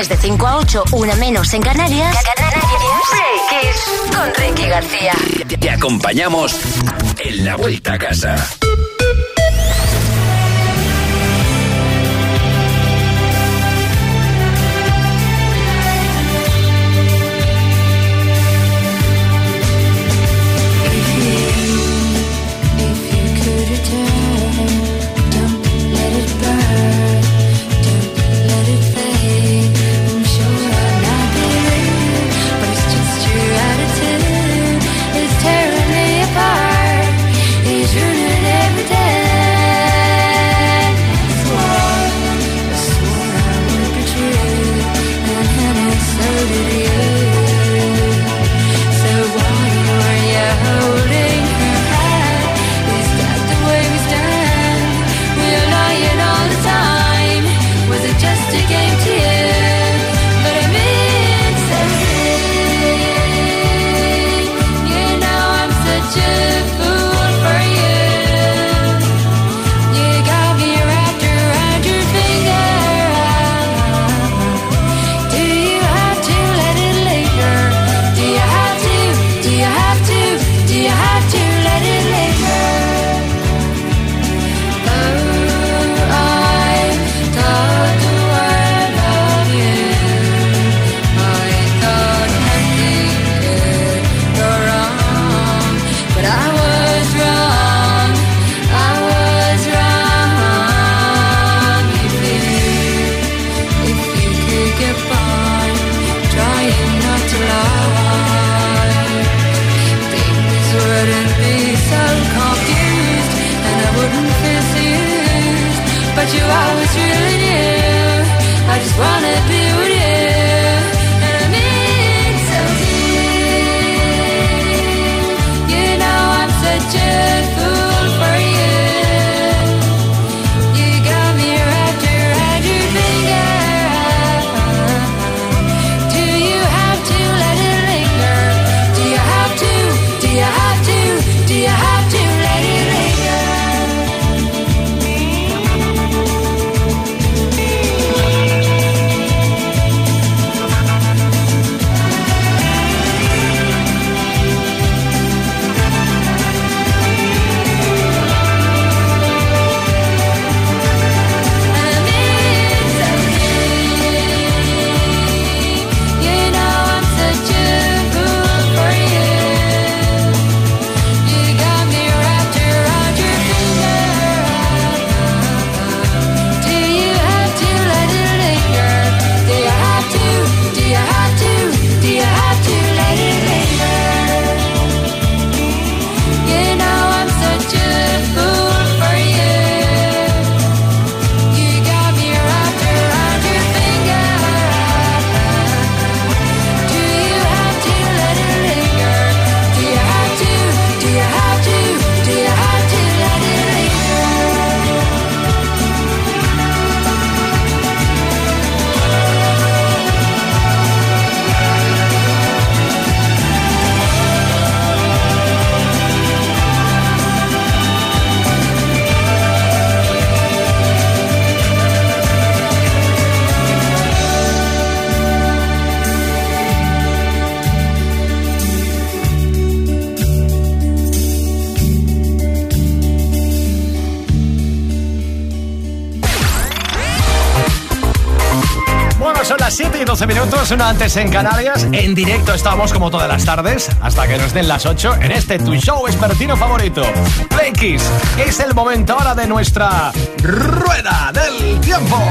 viernes de 5 a 8, una menos en Canarias. Canarias. Con Ricky García. Te acompañamos en la vuelta a casa. 12 minutos, una antes en Canarias. En directo estamos como todas las tardes, hasta que nos den las 8, en este tu show espertino favorito. Play Kiss. Es el momento ahora de nuestra rueda del tiempo.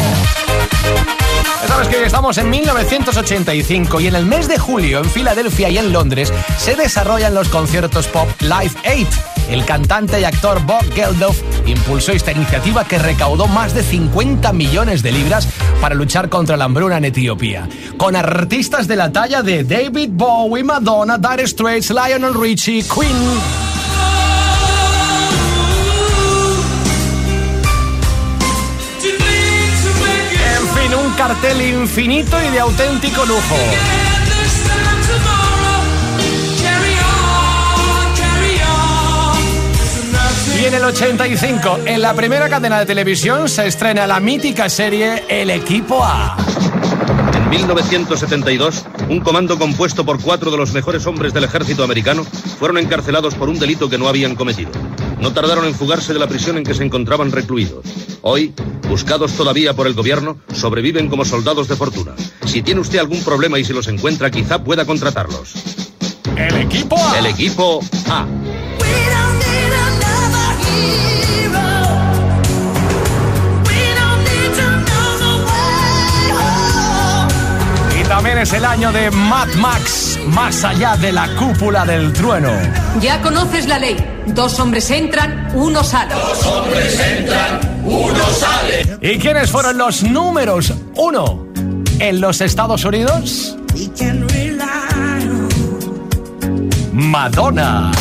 Sabes que estamos en 1985 y en el mes de julio en Filadelfia y en Londres se desarrollan los conciertos pop Live 8. El cantante y actor Bob Geldof impulsó esta iniciativa que recaudó más de 50 millones de libras para luchar contra la hambruna en Etiopía. Con artistas de la talla de David Bowie, Madonna, Dire Straits, Lionel Richie, Queen. un cartel infinito y de auténtico lujo. Y en el 85, en la primera cadena de televisión, se estrena la mítica serie El Equipo A. En 1972, un comando compuesto por cuatro de los mejores hombres del ejército americano fueron encarcelados por un delito que no habían cometido. No tardaron en fugarse de la prisión en que se encontraban recluidos. Hoy, buscados todavía por el gobierno, sobreviven como soldados de fortuna. Si tiene usted algún problema y se los encuentra, quizá pueda contratarlos. El equipo A. El equipo A. también es el año de Mad Max, más allá de la cúpula del trueno. Ya conoces la ley. Dos hombres entran, uno sale. Dos hombres entran, uno sale. ¿Y quiénes fueron los números uno en los Estados Unidos? Madonna.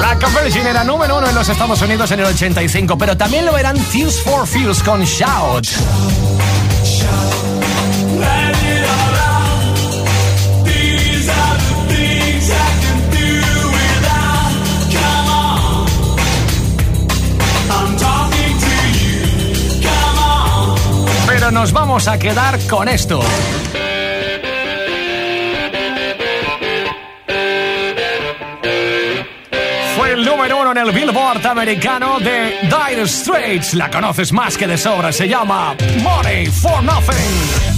La era número uno en los Estados Unidos en el 85, pero también lo eran Tears for Fears con Shout. Pero nos vamos a quedar con esto. Número uno en el Billboard americano de Dire Straits. La conoces más que de sobra, se llama Money for Nothing.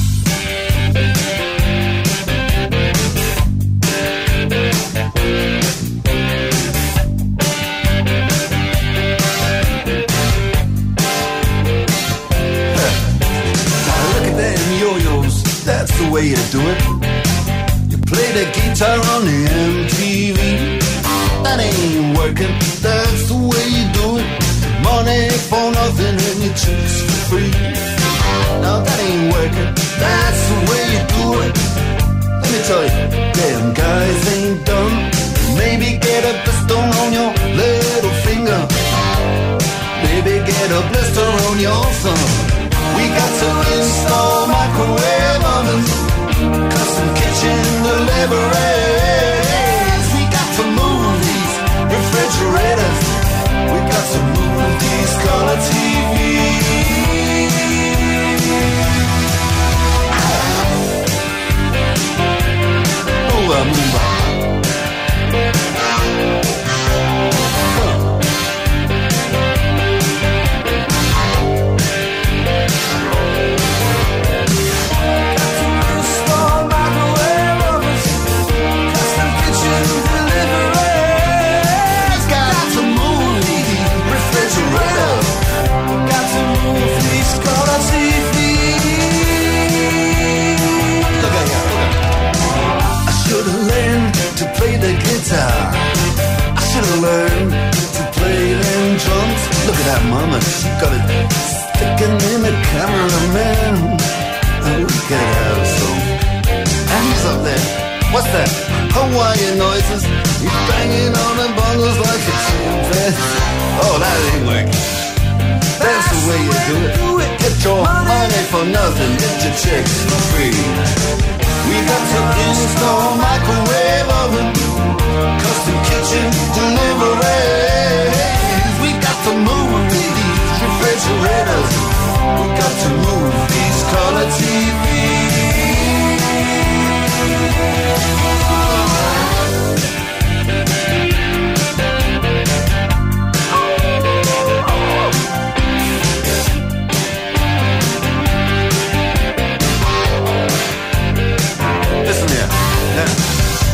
That's the way you do it. You play the guitar on MTV. Ain't working. That's the way you do it. Money for nothing and your chicks for free. Now that ain't working. That's the way you do it. Let me tell you, damn guys ain't dumb. Maybe get a blister on your little finger. Maybe get a blister on your thumb. We got to install microwave ovens, custom kitchen delivery. Refrigerators. We got some movies, color. do it. Get your money for nothing, get your checks for free. We got to install microwave oven, custom kitchen deliveries. We got to move these refrigerators. We got to move these color TVs.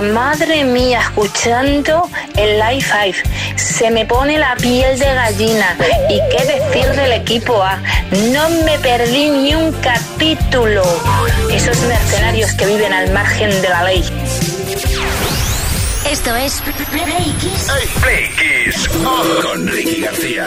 Madre mía, madre mía, escuchando el Live 5. Se me pone la piel de gallina. ¿Y qué decir del equipo A? No me perdí ni un capítulo. Esos mercenarios que viven al margen de la ley. Esto es Play Kiss. Play Kiss. Con Ricky García.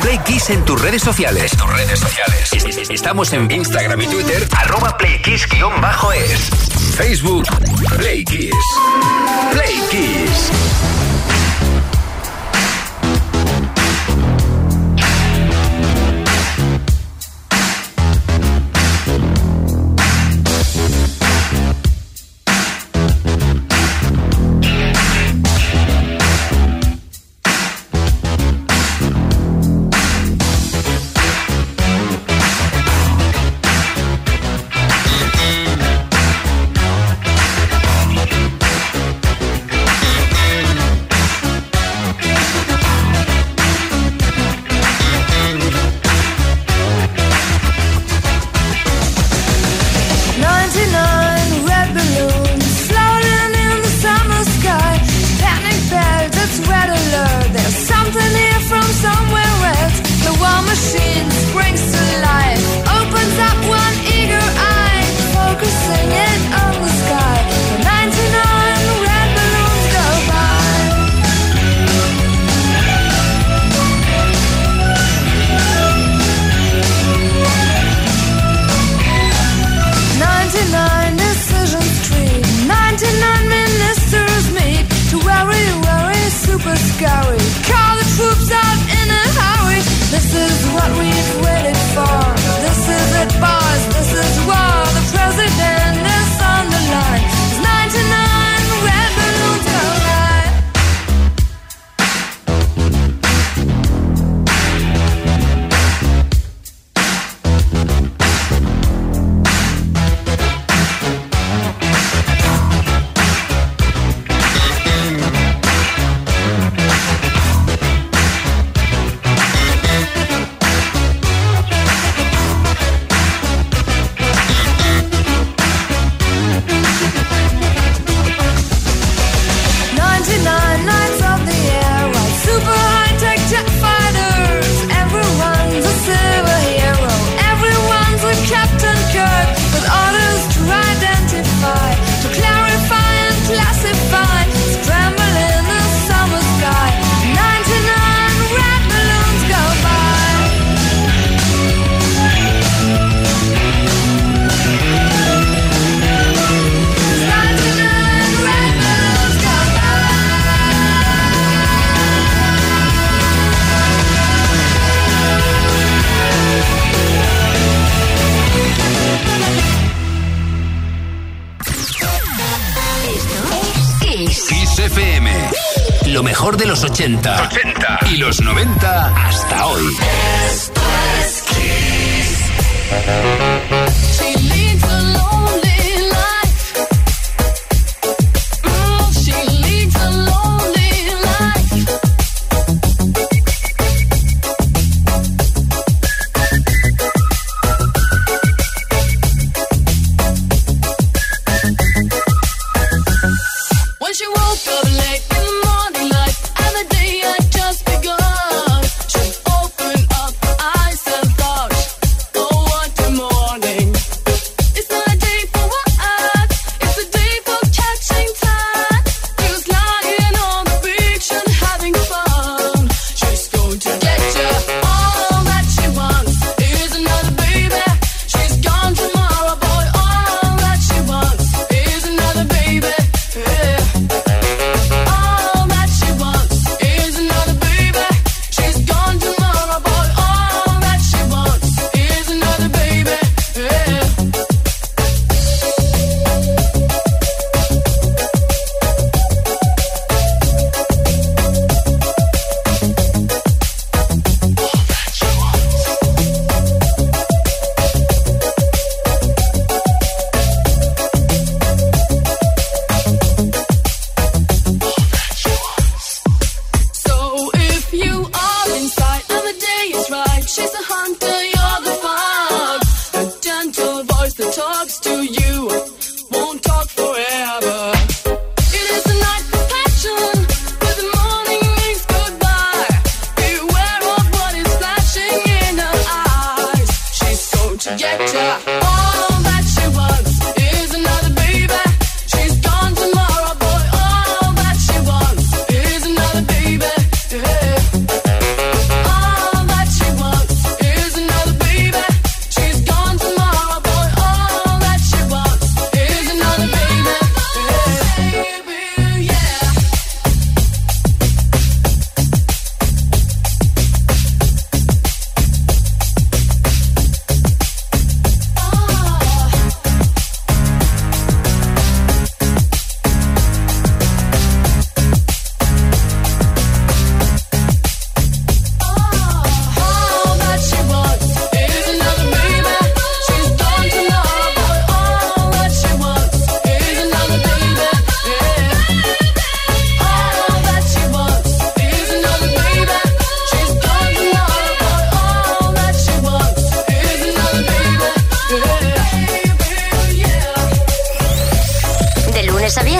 Play Kiss en tus redes sociales. Tus redes sociales. Estamos en Instagram y Twitter, arroba playkiss-es. Facebook, Play Kiss. Play Kiss. De los 80, 80. y los 90 hasta hoy. Esto es lunes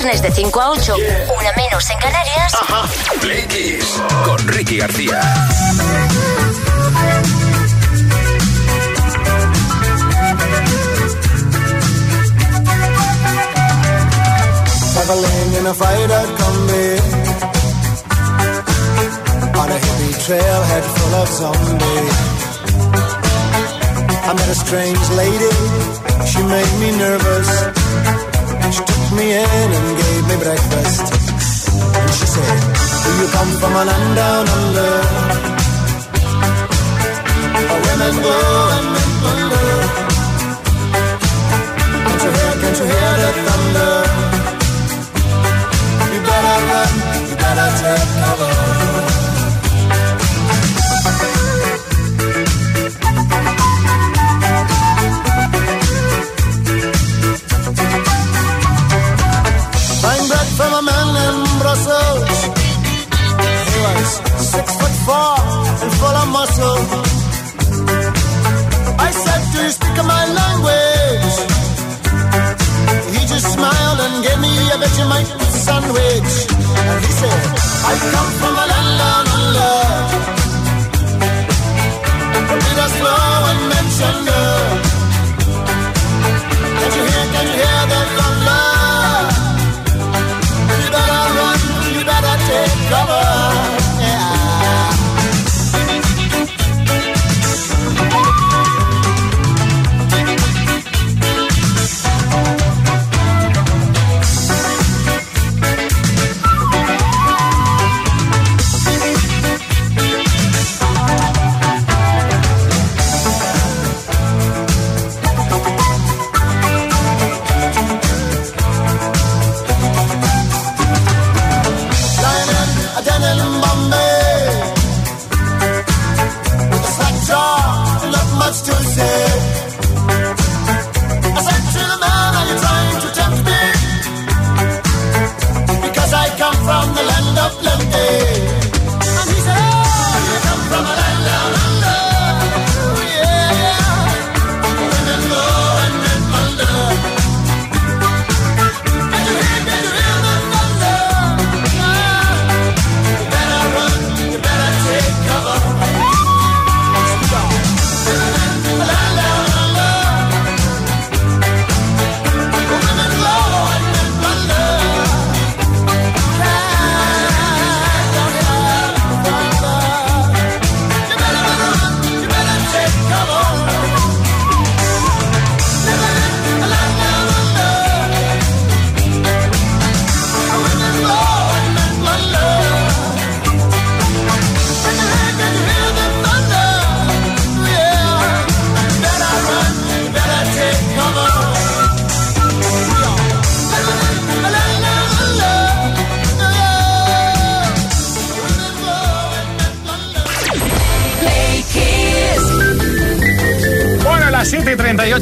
viernes de 5 a 8, una menos en Canarias. Ajá. Play Kiss con Ricky García. Traveling in a fighter combi On a hippie trailhead full of zombies I met a strange lady, she made me nervous She took me in and gave me breakfast. And she said, do you come from a land down under? Where women go and men wonder Can't you hear, can't you hear the thunder? You better run, you better take cover Vegemite sandwich. And he said, I come from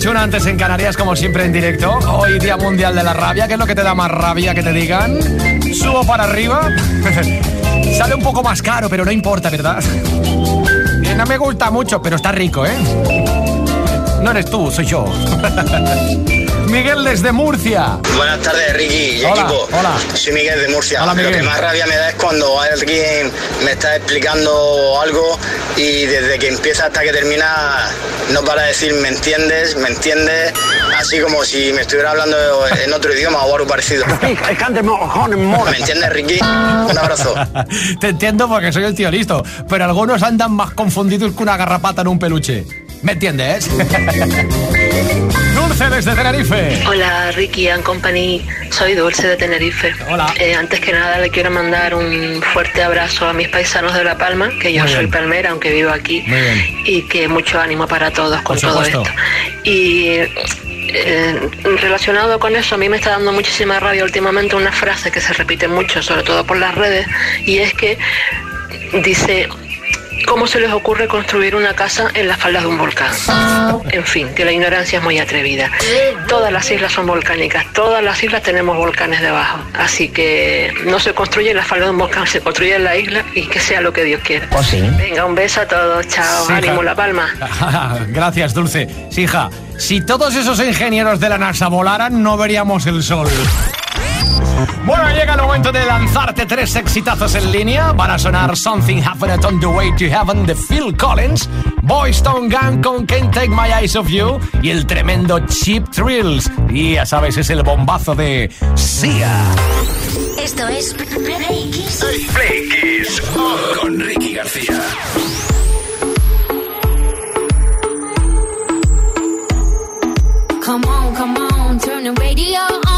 7 y 38, una antes en Canarias, como siempre en directo. Hoy Día Mundial de la Rabia. ¿Qué es lo que te da más rabia que te digan? ¿Subo para arriba? Sale un poco más caro, pero no importa, ¿verdad? Que no me gusta mucho, pero está rico, ¿eh? No eres tú, soy yo. Miguel desde Murcia. Buenas tardes, Ricky y Hola, equipo. hola. Soy Miguel de Murcia. Hola, Lo Miguel. que más rabia me da es cuando alguien me está explicando algo y desde que empieza hasta que termina no para de decir me entiendes, me entiendes, así como si me estuviera hablando en otro idioma o algo parecido. ¿Me entiendes, Ricky? Un abrazo. Te entiendo porque soy el tío listo, pero algunos andan más confundidos que una garrapata en un peluche. ¿Me entiendes? Dulce desde Tenerife. Hola Ricky and Company, soy Dulce de Tenerife. Hola. Eh, antes que nada le quiero mandar un fuerte abrazo a mis paisanos de La Palma, que yo Muy soy bien. palmera, aunque vivo aquí, Muy bien. y que mucho ánimo para todos con todo esto. Y eh, relacionado con eso, a mí me está dando muchísima rabia últimamente una frase que se repite mucho, sobre todo por las redes, y es que dice... ¿Cómo se les ocurre construir una casa en las faldas de un volcán? En fin, que la ignorancia es muy atrevida. Todas las islas son volcánicas, todas las islas tenemos volcanes debajo. Así que no se construye en las faldas de un volcán, se construye en la isla y que sea lo que Dios quiera. Venga, un beso a todos, chao, Sí, ánimo La Palma. Gracias, Dulce. Sí, hija, si todos esos ingenieros de la NASA volaran, no veríamos el sol. Bueno, llega el momento de lanzarte tres exitazos en línea. Van a sonar Something Happened on the Way to Heaven de Phil Collins, Boys Town Gang con Can't Take My Eyes Off You y el tremendo Cheap Thrills. Y ya sabes, es el bombazo de Sia. Esto es Play Kiss. Con Ricky García. Come on, come on, turn the radio on.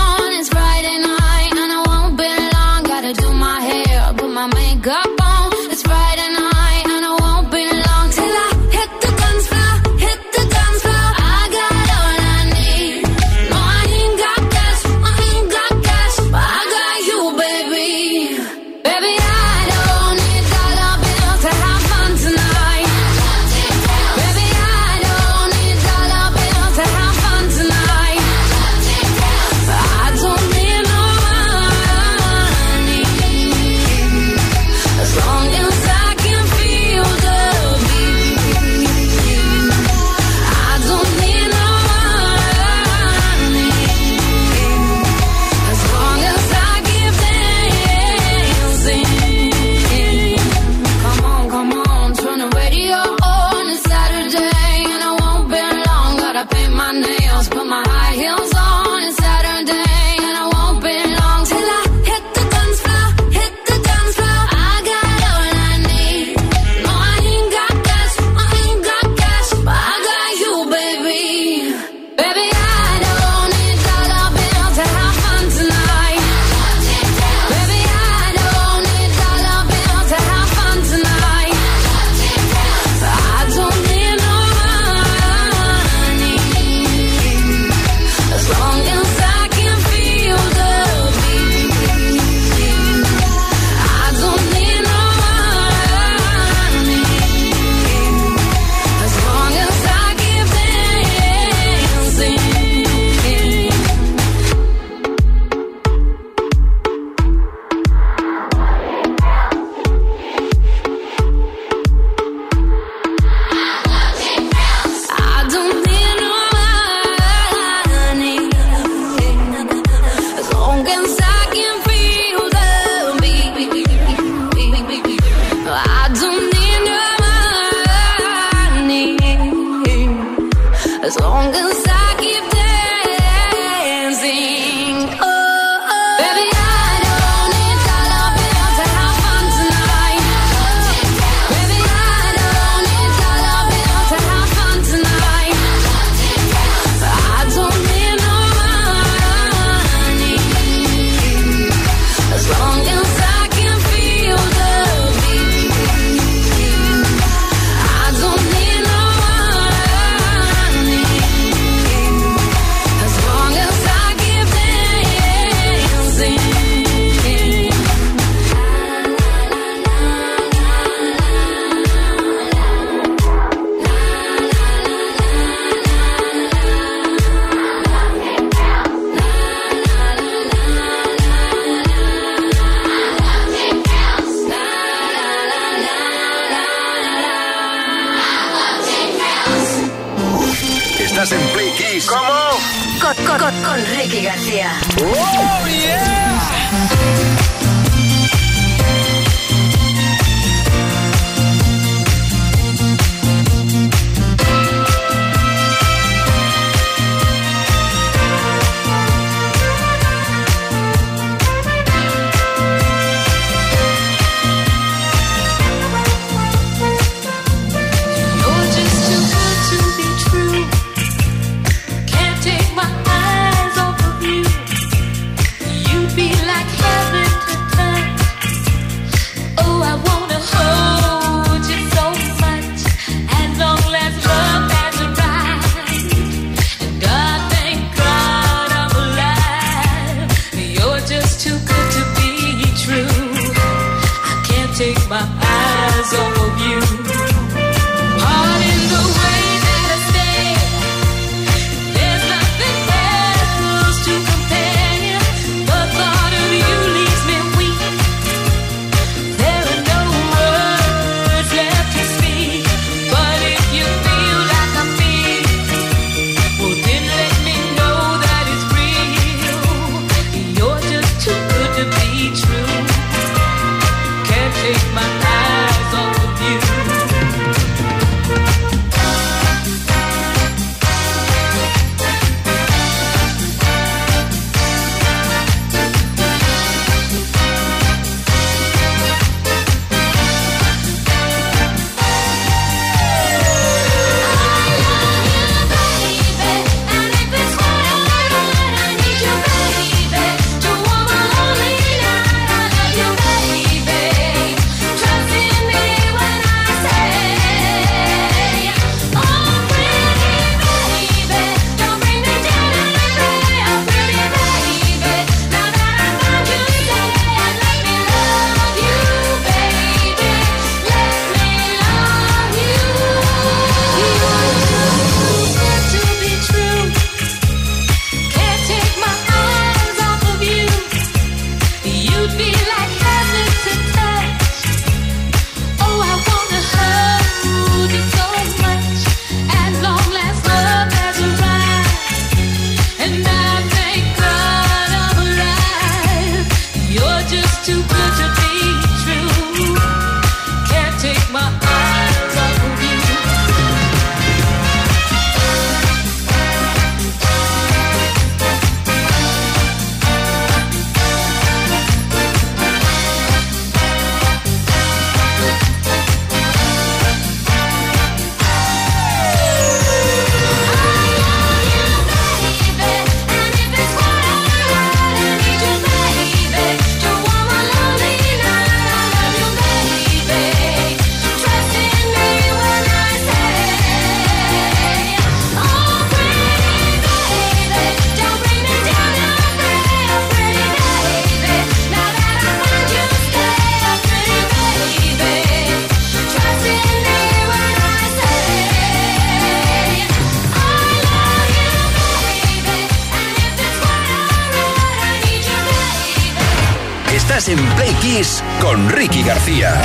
En Play Kiss con Ricky García.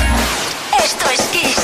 Esto es Kiss.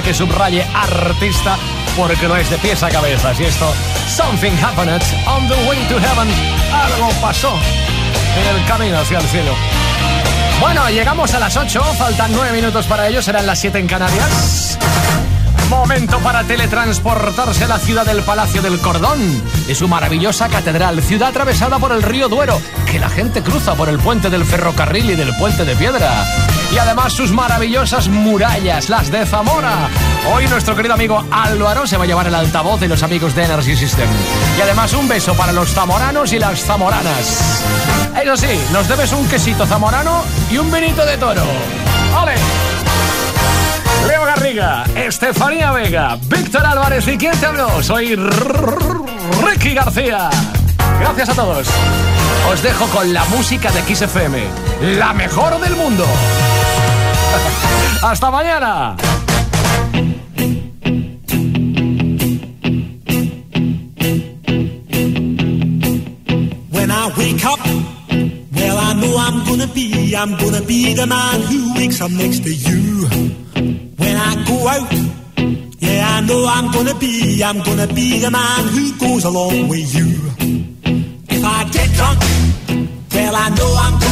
Que subraye artista porque no es de pies a cabeza. Y esto, Something Happened on the Way to Heaven. Algo pasó en el camino hacia el cielo. Bueno, llegamos a las 8, faltan 9 minutos para ello, serán las 7 en Canarias. Momento para teletransportarse a la ciudad del Palacio del Cordón, de su maravillosa catedral, ciudad atravesada por el río Duero, que la gente cruza por el puente del ferrocarril y del puente de piedra y además sus maravillosas murallas, las de Zamora. Hoy nuestro querido amigo Álvaro se va a llevar el altavoz de los amigos de Energy System. Y además un beso para los zamoranos y las zamoranas. Eso sí, nos debes un quesito zamorano y un vinito de toro. ¡Ole! Leo Garriga, Estefanía Vega, Víctor Álvarez y ¿quién te habló? Soy Ricky García. Gracias a todos. Os dejo con la música de XFM, la mejor del mundo. Hasta mañana. When I wake up, well I know I'm gonna be, I'm gonna be the man who wakes up next to you. When I go out, yeah I know I'm gonna be, I'm gonna be the man who goes along with you. If I get drunk, well I know I'm gonna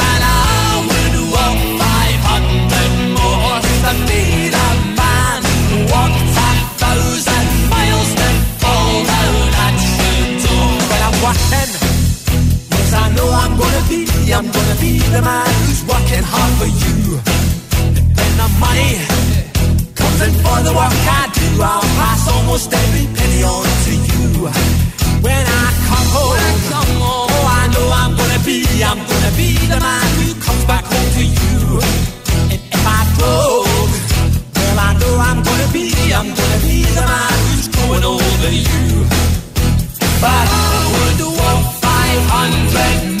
I'm gonna be the man who's working hard for you. And when the money comes in for the work I do, I'll pass almost every penny on to you. When I come home, I come home, oh, I know I'm gonna be, I'm gonna be the man who comes back home to you. And if I broke, well, I know I'm gonna be, I'm gonna be the man who's going over you. But I would walk 500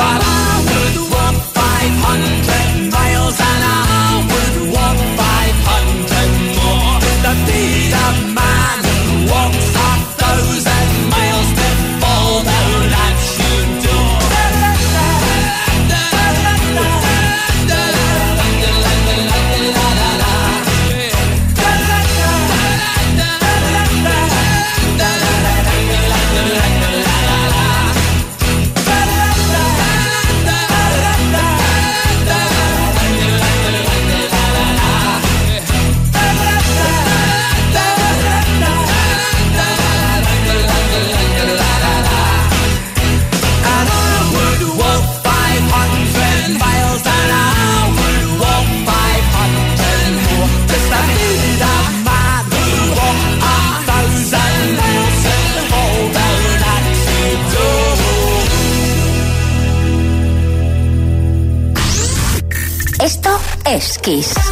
parar. Kiss.